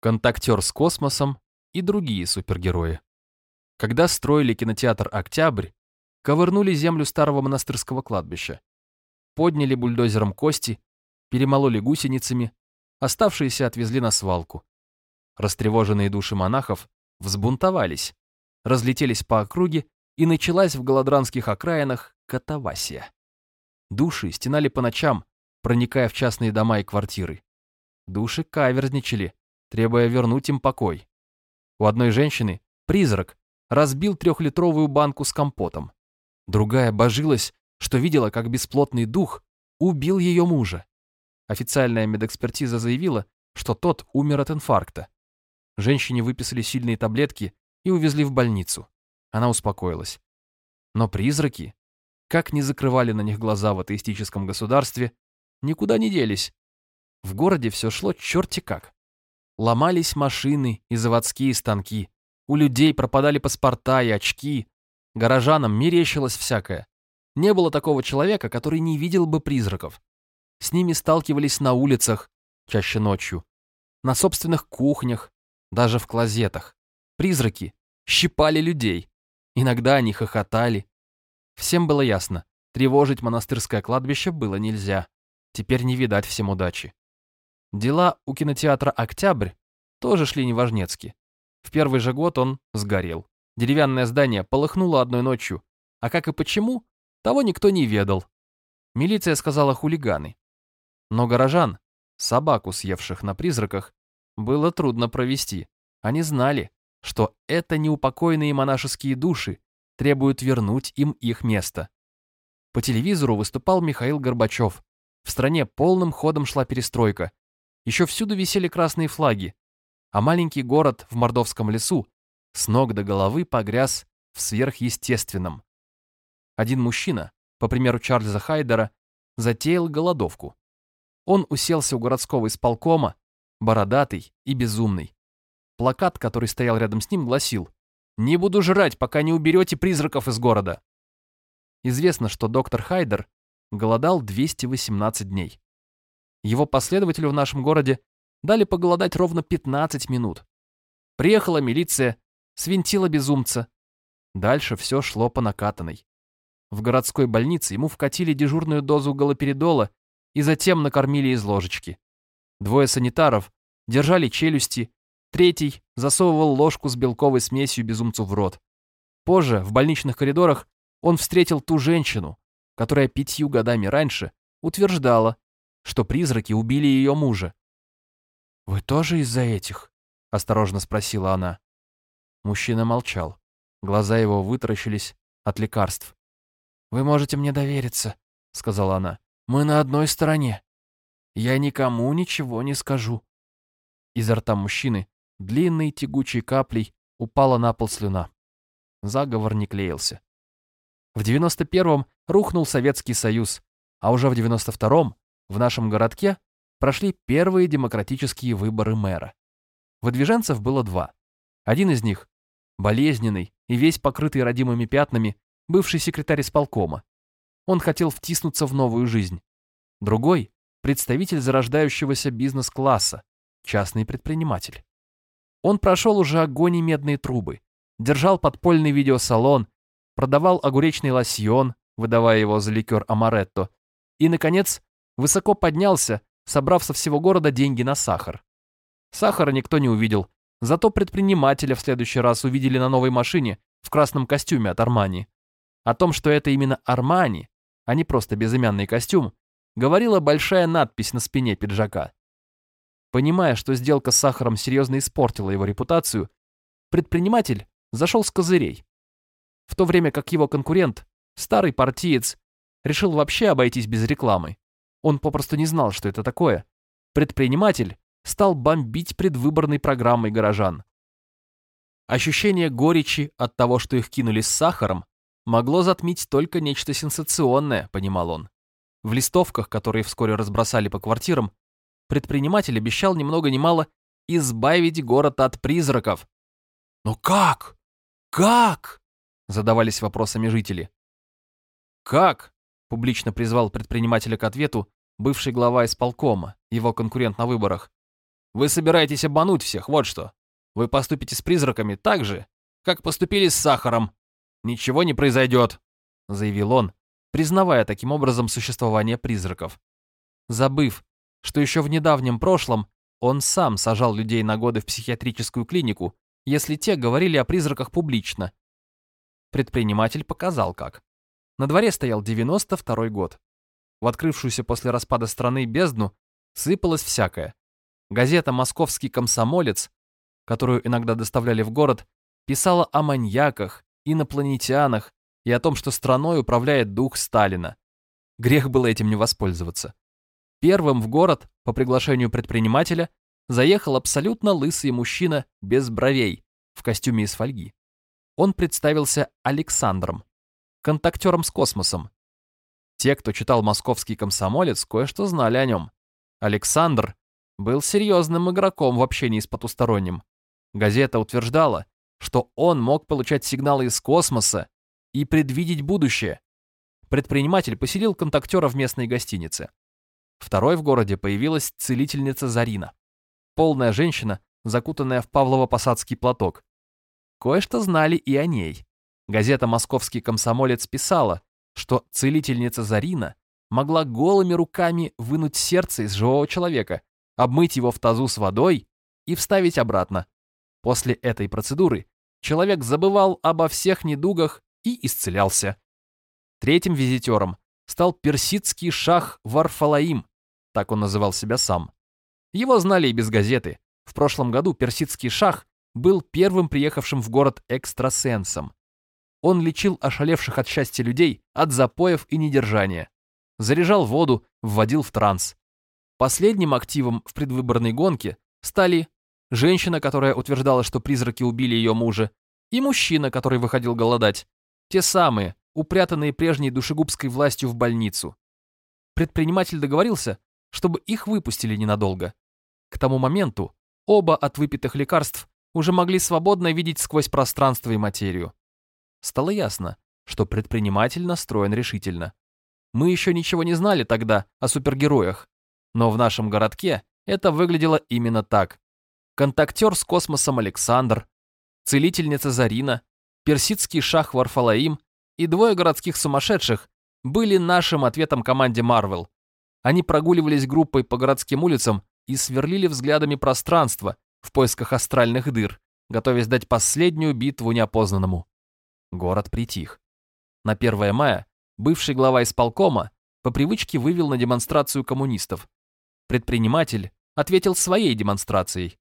контактер с космосом и другие супергерои. Когда строили кинотеатр «Октябрь», ковырнули землю старого монастырского кладбища, подняли бульдозером кости, перемололи гусеницами, оставшиеся отвезли на свалку. Растревоженные души монахов взбунтовались, разлетелись по округе, и началась в голодранских окраинах катавасия. Души стенали по ночам, проникая в частные дома и квартиры. Души каверзничали, требуя вернуть им покой. У одной женщины призрак разбил трехлитровую банку с компотом. Другая божилась, что видела, как бесплотный дух убил ее мужа. Официальная медэкспертиза заявила, что тот умер от инфаркта. Женщине выписали сильные таблетки и увезли в больницу. Она успокоилась. Но призраки, как ни закрывали на них глаза в атеистическом государстве, никуда не делись. В городе все шло черти как. Ломались машины и заводские станки. У людей пропадали паспорта и очки. Горожанам мерещилось всякое. Не было такого человека, который не видел бы призраков. С ними сталкивались на улицах, чаще ночью, на собственных кухнях, даже в клозетах. Призраки щипали людей. Иногда они хохотали. Всем было ясно, тревожить монастырское кладбище было нельзя. Теперь не видать всем удачи. Дела у кинотеатра «Октябрь» тоже шли неважнецки. В первый же год он сгорел. Деревянное здание полыхнуло одной ночью. А как и почему, того никто не ведал. Милиция сказала хулиганы. Но горожан, собаку съевших на призраках, было трудно провести. Они знали, что это неупокоенные монашеские души требуют вернуть им их место. По телевизору выступал Михаил Горбачев. В стране полным ходом шла перестройка. Еще всюду висели красные флаги, а маленький город в Мордовском лесу с ног до головы погряз в сверхъестественном. Один мужчина, по примеру Чарльза Хайдера, затеял голодовку. Он уселся у городского исполкома, бородатый и безумный. Плакат, который стоял рядом с ним, гласил «Не буду жрать, пока не уберете призраков из города». Известно, что доктор Хайдер голодал 218 дней. Его последователю в нашем городе дали поголодать ровно 15 минут. Приехала милиция, свинтила безумца. Дальше все шло по накатанной. В городской больнице ему вкатили дежурную дозу галоперидола и затем накормили из ложечки. Двое санитаров держали челюсти, третий засовывал ложку с белковой смесью безумцу в рот. Позже, в больничных коридорах, он встретил ту женщину, которая пятью годами раньше утверждала, что призраки убили ее мужа. «Вы тоже из-за этих?» — осторожно спросила она. Мужчина молчал. Глаза его вытаращились от лекарств. «Вы можете мне довериться», — сказала она. «Мы на одной стороне. Я никому ничего не скажу». Изо рта мужчины длинной тягучей каплей упала на пол слюна. Заговор не клеился. В 91-м рухнул Советский Союз, а уже в 92-м в нашем городке прошли первые демократические выборы мэра. Выдвиженцев было два. Один из них – болезненный и весь покрытый родимыми пятнами бывший секретарь исполкома. Он хотел втиснуться в новую жизнь. Другой – представитель зарождающегося бизнес-класса, частный предприниматель. Он прошел уже огонь и медные трубы, держал подпольный видеосалон, продавал огуречный лосьон, выдавая его за ликер амаретто, и, наконец, высоко поднялся, собрав со всего города деньги на сахар. Сахара никто не увидел, зато предпринимателя в следующий раз увидели на новой машине в красном костюме от Армани. О том, что это именно Армани, а не просто безымянный костюм, говорила большая надпись на спине пиджака. Понимая, что сделка с сахаром серьезно испортила его репутацию, предприниматель зашел с козырей. В то время как его конкурент, старый партиец, решил вообще обойтись без рекламы. Он попросту не знал, что это такое. Предприниматель стал бомбить предвыборной программой горожан. Ощущение горечи от того, что их кинули с сахаром, могло затмить только нечто сенсационное, понимал он. В листовках, которые вскоре разбросали по квартирам, предприниматель обещал ни много ни мало избавить город от призраков. «Но как? Как?» — задавались вопросами жители. «Как?» — публично призвал предпринимателя к ответу бывший глава исполкома, его конкурент на выборах. Вы собираетесь обмануть всех, вот что. Вы поступите с призраками так же, как поступили с сахаром. Ничего не произойдет», — заявил он, признавая таким образом существование призраков. Забыв, что еще в недавнем прошлом он сам сажал людей на годы в психиатрическую клинику, если те говорили о призраках публично. Предприниматель показал как. На дворе стоял 92 год. В открывшуюся после распада страны бездну сыпалось всякое. Газета «Московский комсомолец», которую иногда доставляли в город, писала о маньяках, инопланетянах и о том, что страной управляет дух Сталина. Грех было этим не воспользоваться. Первым в город, по приглашению предпринимателя, заехал абсолютно лысый мужчина без бровей, в костюме из фольги. Он представился Александром, контактером с космосом. Те, кто читал «Московский комсомолец», кое-что знали о нем. Александр был серьезным игроком в общении с потусторонним. Газета утверждала, что он мог получать сигналы из космоса и предвидеть будущее. Предприниматель поселил контактера в местной гостинице. Второй в городе появилась целительница Зарина. Полная женщина, закутанная в павлово-посадский платок. Кое-что знали и о ней. Газета «Московский комсомолец» писала, что целительница Зарина могла голыми руками вынуть сердце из живого человека, обмыть его в тазу с водой и вставить обратно. После этой процедуры человек забывал обо всех недугах и исцелялся. Третьим визитером стал персидский шах Варфалаим, так он называл себя сам. Его знали и без газеты. В прошлом году персидский шах был первым приехавшим в город экстрасенсом. Он лечил ошалевших от счастья людей от запоев и недержания. Заряжал воду, вводил в транс. Последним активом в предвыборной гонке стали женщина, которая утверждала, что призраки убили ее мужа, и мужчина, который выходил голодать. Те самые, упрятанные прежней душегубской властью в больницу. Предприниматель договорился, чтобы их выпустили ненадолго. К тому моменту оба от выпитых лекарств уже могли свободно видеть сквозь пространство и материю. Стало ясно, что предприниматель настроен решительно. Мы еще ничего не знали тогда о супергероях, но в нашем городке это выглядело именно так. Контактер с космосом Александр, целительница Зарина, персидский шах Варфалаим и двое городских сумасшедших были нашим ответом команде Марвел. Они прогуливались группой по городским улицам и сверлили взглядами пространство в поисках астральных дыр, готовясь дать последнюю битву неопознанному. Город притих. На 1 мая бывший глава исполкома по привычке вывел на демонстрацию коммунистов. Предприниматель ответил своей демонстрацией.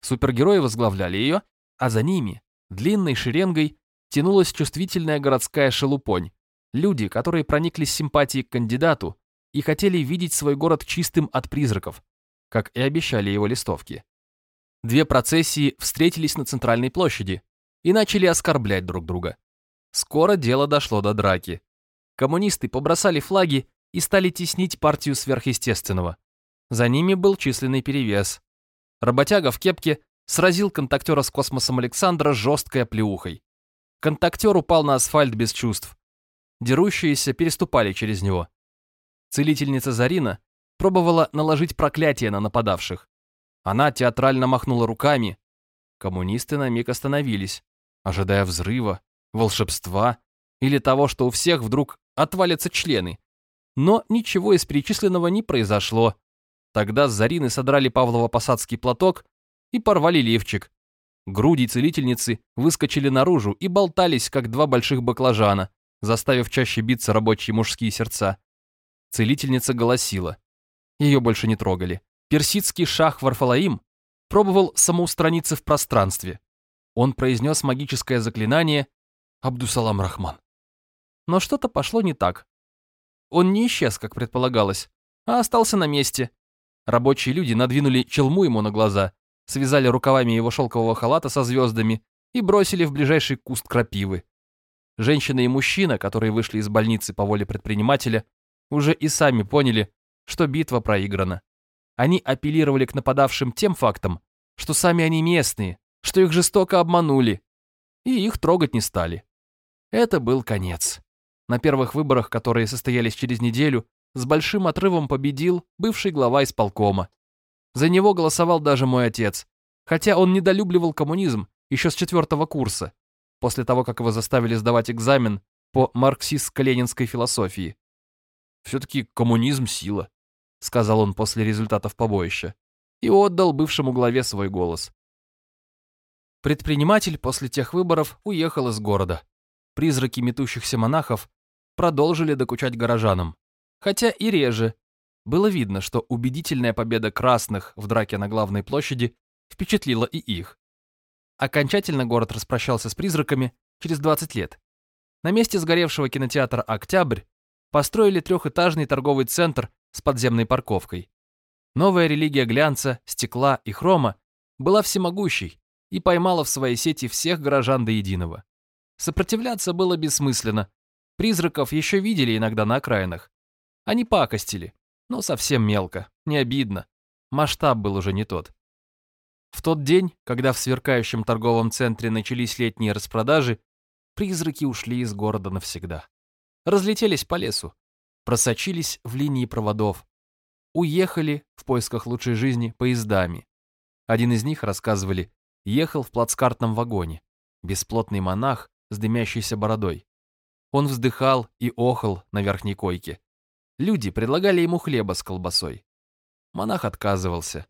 Супергерои возглавляли ее, а за ними, длинной шеренгой, тянулась чувствительная городская шелупонь. Люди, которые прониклись симпатией к кандидату и хотели видеть свой город чистым от призраков, как и обещали его листовки. Две процессии встретились на центральной площади и начали оскорблять друг друга. Скоро дело дошло до драки. Коммунисты побросали флаги и стали теснить партию сверхъестественного. За ними был численный перевес. Работяга в кепке сразил контактера с космосом Александра жесткой оплеухой. Контактер упал на асфальт без чувств. Дерущиеся переступали через него. Целительница Зарина пробовала наложить проклятие на нападавших. Она театрально махнула руками. Коммунисты на миг остановились, ожидая взрыва, волшебства или того, что у всех вдруг отвалятся члены. Но ничего из перечисленного не произошло. Тогда с Зарины содрали Павлово-Посадский платок и порвали лифчик, Груди целительницы выскочили наружу и болтались, как два больших баклажана, заставив чаще биться рабочие мужские сердца. Целительница голосила. Ее больше не трогали. Персидский шах Варфалаим пробовал самоустраниться в пространстве. Он произнес магическое заклинание «Абдусалам Рахман». Но что-то пошло не так. Он не исчез, как предполагалось, а остался на месте. Рабочие люди надвинули челму ему на глаза связали рукавами его шелкового халата со звездами и бросили в ближайший куст крапивы. Женщина и мужчина, которые вышли из больницы по воле предпринимателя, уже и сами поняли, что битва проиграна. Они апеллировали к нападавшим тем фактом, что сами они местные, что их жестоко обманули, и их трогать не стали. Это был конец. На первых выборах, которые состоялись через неделю, с большим отрывом победил бывший глава исполкома. За него голосовал даже мой отец, хотя он недолюбливал коммунизм еще с четвертого курса, после того, как его заставили сдавать экзамен по марксистско-ленинской философии. «Все-таки коммунизм — сила», — сказал он после результатов побоища, и отдал бывшему главе свой голос. Предприниматель после тех выборов уехал из города. Призраки метущихся монахов продолжили докучать горожанам, хотя и реже. Было видно, что убедительная победа красных в драке на главной площади впечатлила и их. Окончательно город распрощался с призраками через 20 лет. На месте сгоревшего кинотеатра «Октябрь» построили трехэтажный торговый центр с подземной парковкой. Новая религия глянца, стекла и хрома была всемогущей и поймала в своей сети всех горожан до единого. Сопротивляться было бессмысленно. Призраков еще видели иногда на окраинах. Они пакостили, но совсем мелко, не обидно. Масштаб был уже не тот. В тот день, когда в сверкающем торговом центре начались летние распродажи, призраки ушли из города навсегда. Разлетелись по лесу, просочились в линии проводов, уехали в поисках лучшей жизни поездами. Один из них, рассказывали, ехал в плацкартном вагоне, бесплотный монах с дымящейся бородой. Он вздыхал и охал на верхней койке. Люди предлагали ему хлеба с колбасой. Монах отказывался.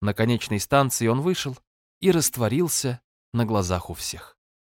На конечной станции он вышел и растворился на глазах у всех.